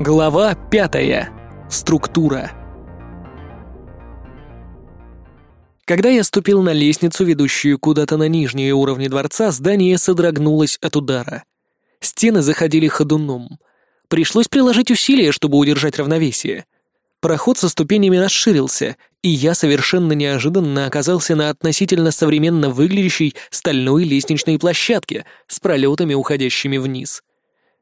Глава пятая. Структура. Когда я ступил на лестницу, ведущую куда-то на нижние уровни дворца, здание содрогнулось от удара. Стены заходили ходуном. Пришлось приложить усилия, чтобы удержать равновесие. Проход со ступенями расширился, и я совершенно неожиданно оказался на относительно современно выглядящей стальной лестничной площадке с пролетами, уходящими вниз.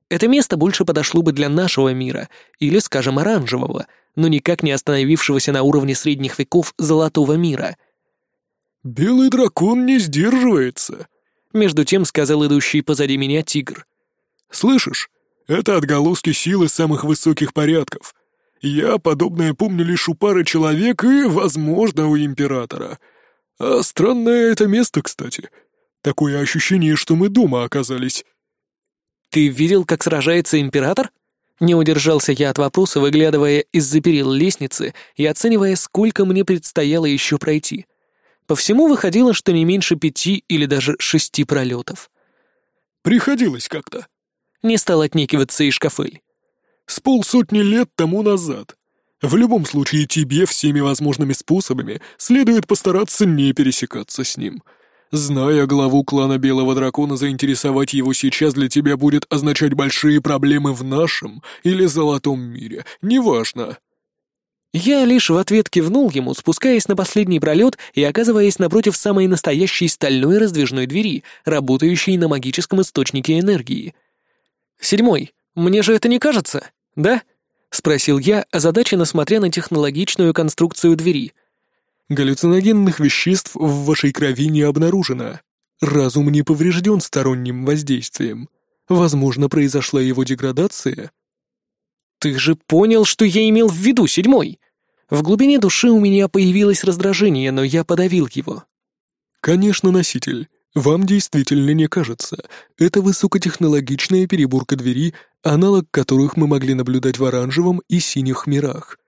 Это место больше подошло бы для нашего мира, или, скажем, оранжевого, но никак не остановившегося на уровне средних веков золотого мира. «Белый дракон не сдерживается», — между тем сказал идущий позади меня тигр. «Слышишь, это отголоски силы самых высоких порядков. Я подобное помню лишь у пары человек и, возможно, у императора. А странное это место, кстати. Такое ощущение, что мы дома оказались. «Ты видел, как сражается император?» Не удержался я от вопроса, выглядывая из-за перил лестницы и оценивая, сколько мне предстояло еще пройти. По всему выходило, что не меньше пяти или даже шести пролетов. «Приходилось как-то». Не стал отнекиваться и шкафель с полсотни лет тому назад. В любом случае тебе всеми возможными способами следует постараться не пересекаться с ним. Зная главу клана Белого Дракона, заинтересовать его сейчас для тебя будет означать большие проблемы в нашем или золотом мире, неважно. Я лишь в ответ кивнул ему, спускаясь на последний пролет и оказываясь напротив самой настоящей стальной раздвижной двери, работающей на магическом источнике энергии. Седьмой. Мне же это не кажется, да?» — спросил я, озадаченно смотря на технологичную конструкцию двери. «Галлюциногенных веществ в вашей крови не обнаружено. Разум не поврежден сторонним воздействием. Возможно, произошла его деградация». «Ты же понял, что я имел в виду, седьмой!» В глубине души у меня появилось раздражение, но я подавил его. «Конечно, носитель. Вам действительно не кажется. Это высокотехнологичная переборка двери, аналог которых мы могли наблюдать в оранжевом и синих мирах.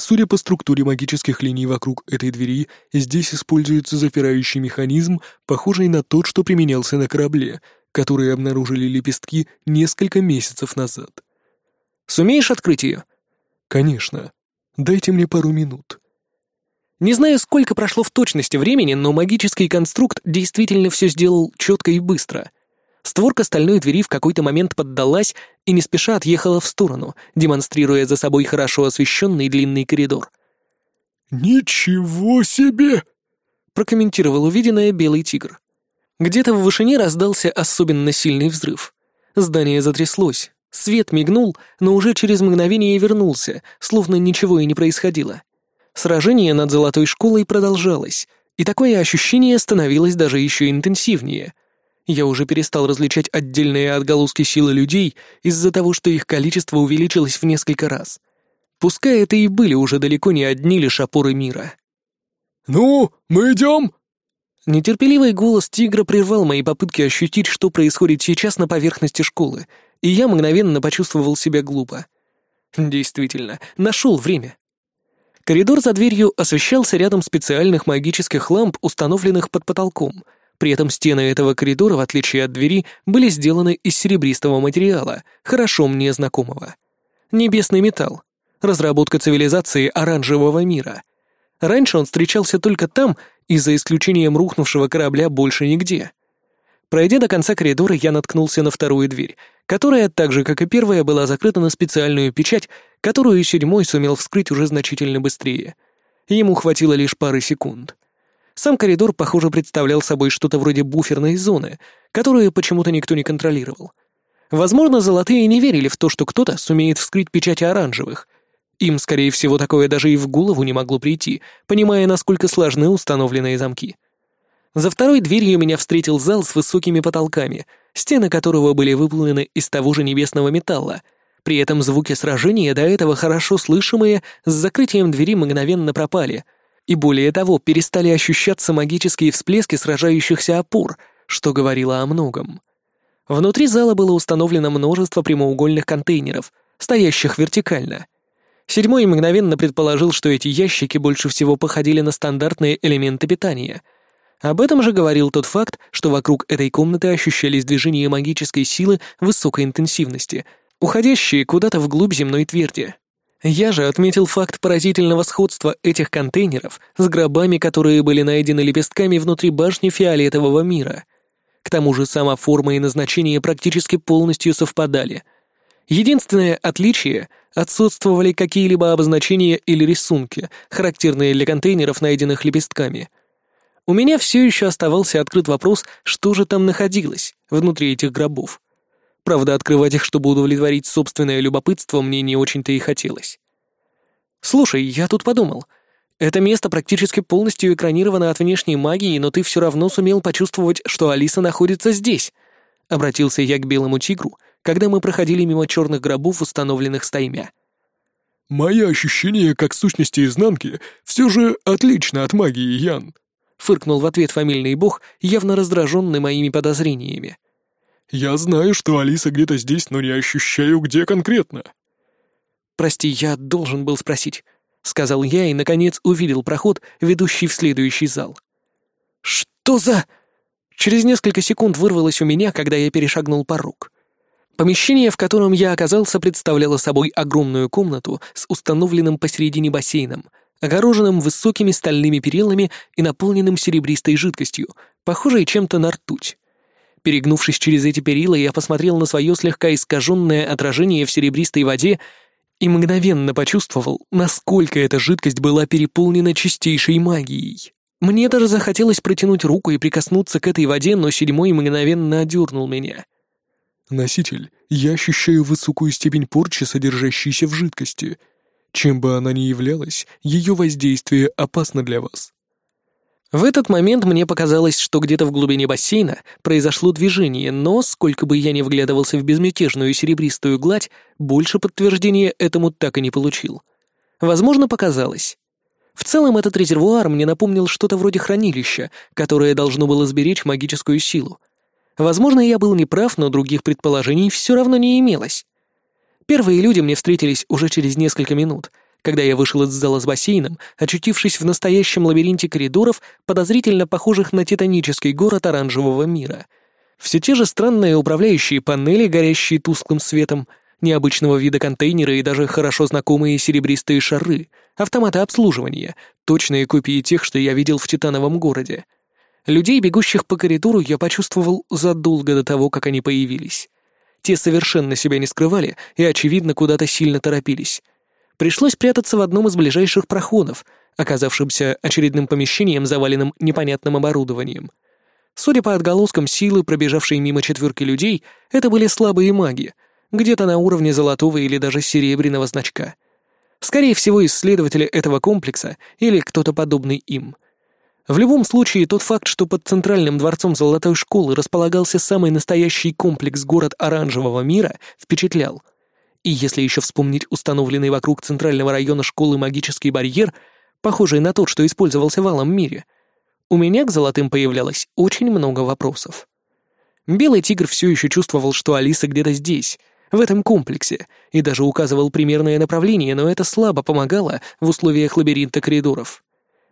Судя по структуре магических линий вокруг этой двери, здесь используется запирающий механизм, похожий на тот, что применялся на корабле, который обнаружили лепестки несколько месяцев назад. «Сумеешь открыть ее?» «Конечно. Дайте мне пару минут». Не знаю, сколько прошло в точности времени, но магический конструкт действительно все сделал четко и быстро. Створка стальной двери в какой-то момент поддалась и не спеша отъехала в сторону, демонстрируя за собой хорошо освещенный длинный коридор. «Ничего себе!» — прокомментировал увиденное белый тигр. Где-то в вышине раздался особенно сильный взрыв. Здание затряслось, свет мигнул, но уже через мгновение вернулся, словно ничего и не происходило. Сражение над Золотой школой продолжалось, и такое ощущение становилось даже еще интенсивнее. Я уже перестал различать отдельные отголоски силы людей из-за того, что их количество увеличилось в несколько раз. Пускай это и были уже далеко не одни лишь опоры мира. «Ну, мы идем?» Нетерпеливый голос тигра прервал мои попытки ощутить, что происходит сейчас на поверхности школы, и я мгновенно почувствовал себя глупо. Действительно, нашел время. Коридор за дверью освещался рядом специальных магических ламп, установленных под потолком. При этом стены этого коридора, в отличие от двери, были сделаны из серебристого материала, хорошо мне знакомого. Небесный металл. Разработка цивилизации оранжевого мира. Раньше он встречался только там, и за исключением рухнувшего корабля больше нигде. Пройдя до конца коридора, я наткнулся на вторую дверь, которая, так же как и первая, была закрыта на специальную печать, которую седьмой сумел вскрыть уже значительно быстрее. Ему хватило лишь пары секунд. Сам коридор, похоже, представлял собой что-то вроде буферной зоны, которую почему-то никто не контролировал. Возможно, золотые не верили в то, что кто-то сумеет вскрыть печати оранжевых. Им, скорее всего, такое даже и в голову не могло прийти, понимая, насколько сложны установленные замки. За второй дверью меня встретил зал с высокими потолками, стены которого были выполнены из того же небесного металла. При этом звуки сражения, до этого хорошо слышимые, с закрытием двери мгновенно пропали. И более того, перестали ощущаться магические всплески сражающихся опор, что говорило о многом. Внутри зала было установлено множество прямоугольных контейнеров, стоящих вертикально. Седьмой мгновенно предположил, что эти ящики больше всего походили на стандартные элементы питания — об этом же говорил тот факт, что вокруг этой комнаты ощущались движения магической силы высокой интенсивности, уходящие куда-то вглубь земной тверди. Я же отметил факт поразительного сходства этих контейнеров с гробами, которые были найдены лепестками внутри башни фиолетового мира. К тому же сама форма и назначение практически полностью совпадали. Единственное отличие — отсутствовали какие-либо обозначения или рисунки, характерные для контейнеров, найденных лепестками. У меня все еще оставался открыт вопрос, что же там находилось внутри этих гробов. Правда, открывать их, чтобы удовлетворить собственное любопытство, мне не очень-то и хотелось. «Слушай, я тут подумал. Это место практически полностью экранировано от внешней магии, но ты все равно сумел почувствовать, что Алиса находится здесь», — обратился я к белому тигру, когда мы проходили мимо черных гробов, установленных стаймя. «Мои ощущения как сущности изнанки все же отлично от магии, Ян», — фыркнул в ответ фамильный бог, явно раздраженный моими подозрениями. Я знаю, что Алиса где-то здесь, но не ощущаю, где конкретно. Прости, я должен был спросить, сказал я и наконец увидел проход, ведущий в следующий зал. Что за Через несколько секунд вырвалось у меня, когда я перешагнул порог. Помещение, в котором я оказался, представляло собой огромную комнату с установленным посередине бассейном, огороженным высокими стальными перилами и наполненным серебристой жидкостью, похожей чем-то на ртуть. Перегнувшись через эти перила, я посмотрел на свое слегка искаженное отражение в серебристой воде и мгновенно почувствовал, насколько эта жидкость была переполнена чистейшей магией. Мне даже захотелось протянуть руку и прикоснуться к этой воде, но седьмой мгновенно одернул меня. «Носитель, я ощущаю высокую степень порчи, содержащейся в жидкости. Чем бы она ни являлась, ее воздействие опасно для вас. В этот момент мне показалось, что где-то в глубине бассейна произошло движение, но, сколько бы я ни вглядывался в безмятежную серебристую гладь, больше подтверждения этому так и не получил. Возможно, показалось. В целом этот резервуар мне напомнил что-то вроде хранилища, которое должно было сберечь магическую силу. Возможно, я был неправ, но других предположений все равно не имелось. Первые люди мне встретились уже через несколько минут — когда я вышел из зала с бассейном, очутившись в настоящем лабиринте коридоров, подозрительно похожих на титанический город оранжевого мира. Все те же странные управляющие панели, горящие тусклым светом, необычного вида контейнеры и даже хорошо знакомые серебристые шары, автоматы обслуживания, точные копии тех, что я видел в Титановом городе. Людей, бегущих по коридору, я почувствовал задолго до того, как они появились. Те совершенно себя не скрывали и, очевидно, куда-то сильно торопились. Пришлось прятаться в одном из ближайших проходов, оказавшимся очередным помещением, заваленным непонятным оборудованием. Судя по отголоскам силы, пробежавшей мимо четверки людей, это были слабые маги, где-то на уровне золотого или даже серебряного значка. Скорее всего, исследователи этого комплекса или кто-то подобный им. В любом случае, тот факт, что под центральным дворцом Золотой школы располагался самый настоящий комплекс город оранжевого мира, впечатлял — и если еще вспомнить установленный вокруг центрального района школы магический барьер, похожий на тот, что использовался в Алом мире, у меня к золотым появлялось очень много вопросов. Белый тигр все еще чувствовал, что Алиса где-то здесь, в этом комплексе, и даже указывал примерное направление, но это слабо помогало в условиях лабиринта коридоров.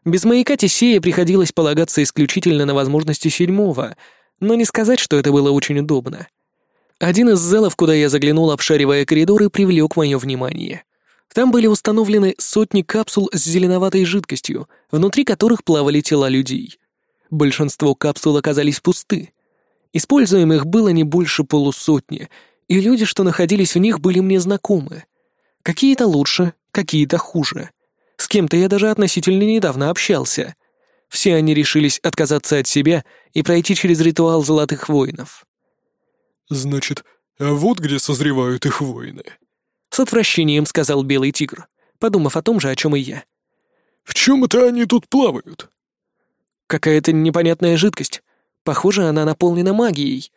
Без маяка Тесея приходилось полагаться исключительно на возможности седьмого, но не сказать, что это было очень удобно. Один из залов, куда я заглянул, обшаривая коридоры, привлек мое внимание. Там были установлены сотни капсул с зеленоватой жидкостью, внутри которых плавали тела людей. Большинство капсул оказались пусты. Используемых было не больше полусотни, и люди, что находились в них, были мне знакомы. Какие-то лучше, какие-то хуже. С кем-то я даже относительно недавно общался. Все они решились отказаться от себя и пройти через ритуал золотых воинов. «Значит, а вот где созревают их воины», — с отвращением сказал Белый Тигр, подумав о том же, о чем и я. «В чем это они тут плавают?» «Какая-то непонятная жидкость. Похоже, она наполнена магией.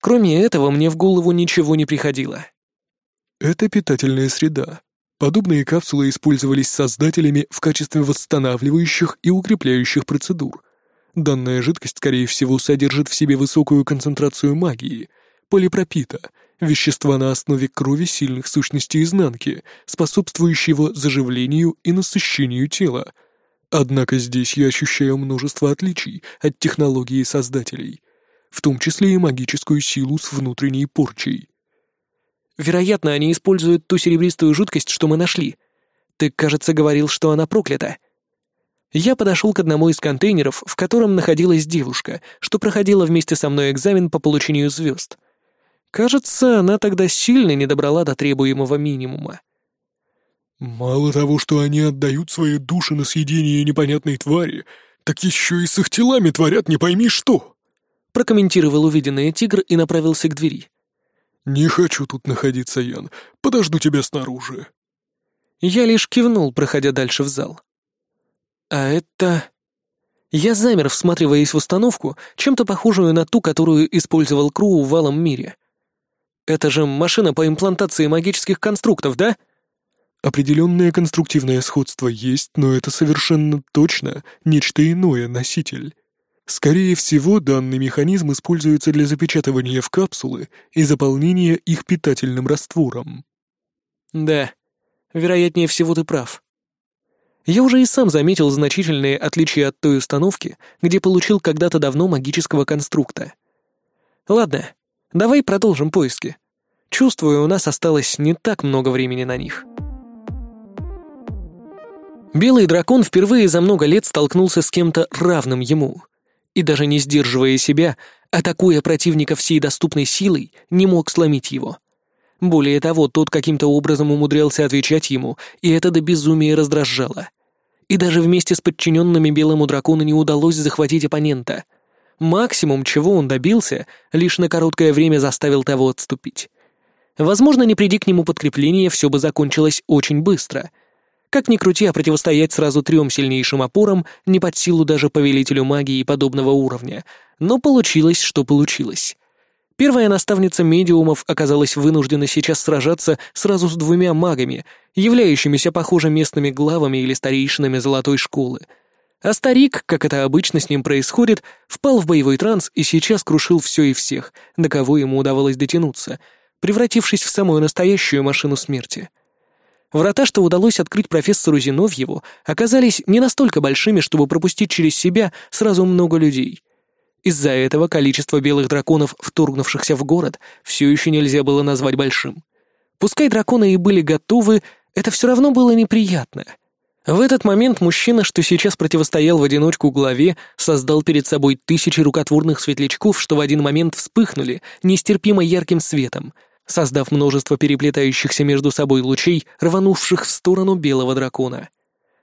Кроме этого, мне в голову ничего не приходило». «Это питательная среда. Подобные капсулы использовались создателями в качестве восстанавливающих и укрепляющих процедур. Данная жидкость, скорее всего, содержит в себе высокую концентрацию магии — полипропита, вещества на основе крови сильных сущностей изнанки, способствующего заживлению и насыщению тела. Однако здесь я ощущаю множество отличий от технологии создателей, в том числе и магическую силу с внутренней порчей. Вероятно, они используют ту серебристую жидкость, что мы нашли. Ты, кажется, говорил, что она проклята. Я подошел к одному из контейнеров, в котором находилась девушка, что проходила вместе со мной экзамен по получению звезд. Кажется, она тогда сильно не добрала до требуемого минимума. «Мало того, что они отдают свои души на съедение непонятной твари, так еще и с их телами творят не пойми что!» Прокомментировал увиденное тигр и направился к двери. «Не хочу тут находиться, Ян. Подожду тебя снаружи». Я лишь кивнул, проходя дальше в зал. А это... Я замер, всматриваясь в установку, чем-то похожую на ту, которую использовал Кроу в валом мире. Это же машина по имплантации магических конструктов, да? Определенное конструктивное сходство есть, но это совершенно точно нечто иное, носитель. Скорее всего, данный механизм используется для запечатывания в капсулы и заполнения их питательным раствором. Да, вероятнее всего ты прав. Я уже и сам заметил значительные отличия от той установки, где получил когда-то давно магического конструкта. Ладно, давай продолжим поиски. Чувствую, у нас осталось не так много времени на них. Белый дракон впервые за много лет столкнулся с кем-то равным ему. И даже не сдерживая себя, атакуя противника всей доступной силой, не мог сломить его. Более того, тот каким-то образом умудрялся отвечать ему, и это до безумия раздражало. И даже вместе с подчиненными белому дракону не удалось захватить оппонента. Максимум, чего он добился, лишь на короткое время заставил того отступить. Возможно, не приди к нему подкрепление, все бы закончилось очень быстро. Как ни крути, а противостоять сразу трем сильнейшим опорам не под силу даже повелителю магии подобного уровня. Но получилось, что получилось. Первая наставница медиумов оказалась вынуждена сейчас сражаться сразу с двумя магами, являющимися, похоже, местными главами или старейшинами золотой школы. А старик, как это обычно с ним происходит, впал в боевой транс и сейчас крушил все и всех, до кого ему удавалось дотянуться, превратившись в самую настоящую машину смерти. Врата, что удалось открыть профессору Зиновьеву, оказались не настолько большими, чтобы пропустить через себя сразу много людей — из-за этого количество белых драконов, вторгнувшихся в город, все еще нельзя было назвать большим. Пускай драконы и были готовы, это все равно было неприятно. В этот момент мужчина, что сейчас противостоял в одиночку главе, создал перед собой тысячи рукотворных светлячков, что в один момент вспыхнули нестерпимо ярким светом, создав множество переплетающихся между собой лучей, рванувших в сторону белого дракона.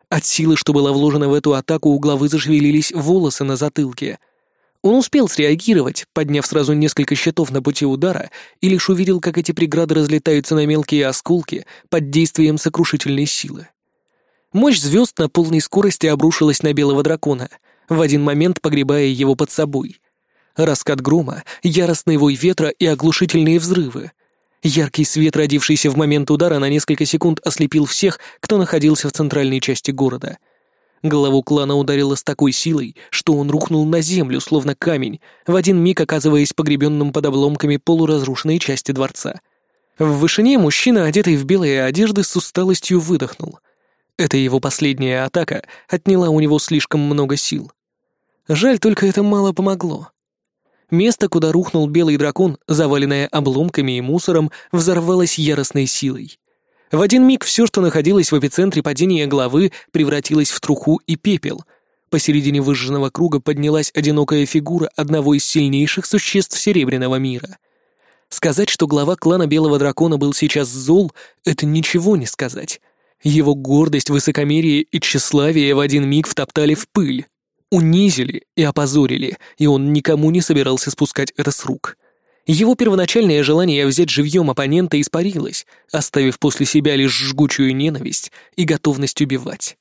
От силы, что была вложена в эту атаку, у главы зашевелились волосы на затылке — он успел среагировать, подняв сразу несколько щитов на пути удара, и лишь увидел, как эти преграды разлетаются на мелкие осколки под действием сокрушительной силы. Мощь звезд на полной скорости обрушилась на белого дракона, в один момент погребая его под собой. Раскат грома, яростный вой ветра и оглушительные взрывы. Яркий свет, родившийся в момент удара, на несколько секунд ослепил всех, кто находился в центральной части города — Голову клана ударило с такой силой, что он рухнул на землю, словно камень, в один миг оказываясь погребенным под обломками полуразрушенной части дворца. В вышине мужчина, одетый в белые одежды, с усталостью выдохнул. Эта его последняя атака отняла у него слишком много сил. Жаль, только это мало помогло. Место, куда рухнул белый дракон, заваленное обломками и мусором, взорвалось яростной силой. В один миг все, что находилось в эпицентре падения главы, превратилось в труху и пепел. Посередине выжженного круга поднялась одинокая фигура одного из сильнейших существ Серебряного мира. Сказать, что глава клана Белого Дракона был сейчас зол, это ничего не сказать. Его гордость, высокомерие и тщеславие в один миг втоптали в пыль. Унизили и опозорили, и он никому не собирался спускать это с рук. Его первоначальное желание взять живьем оппонента испарилось, оставив после себя лишь жгучую ненависть и готовность убивать.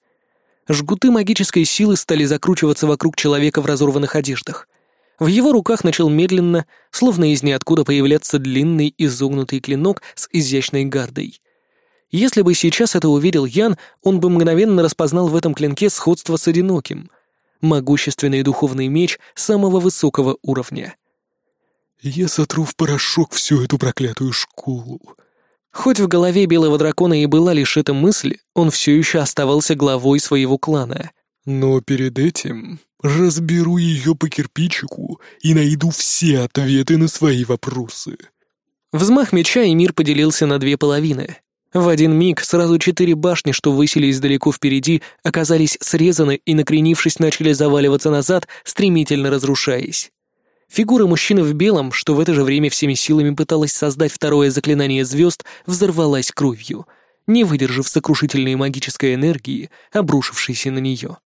Жгуты магической силы стали закручиваться вокруг человека в разорванных одеждах. В его руках начал медленно, словно из ниоткуда появляться длинный изогнутый клинок с изящной гардой. Если бы сейчас это увидел Ян, он бы мгновенно распознал в этом клинке сходство с одиноким. Могущественный духовный меч самого высокого уровня — я сотру в порошок всю эту проклятую школу. Хоть в голове белого дракона и была лишь эта мысль, он все еще оставался главой своего клана. Но перед этим разберу ее по кирпичику и найду все ответы на свои вопросы. Взмах меча, и мир поделился на две половины. В один миг сразу четыре башни, что высились далеко впереди, оказались срезаны и, накренившись, начали заваливаться назад, стремительно разрушаясь. Фигура мужчины в белом, что в это же время всеми силами пыталась создать второе заклинание звезд, взорвалась кровью, не выдержав сокрушительной магической энергии, обрушившейся на нее.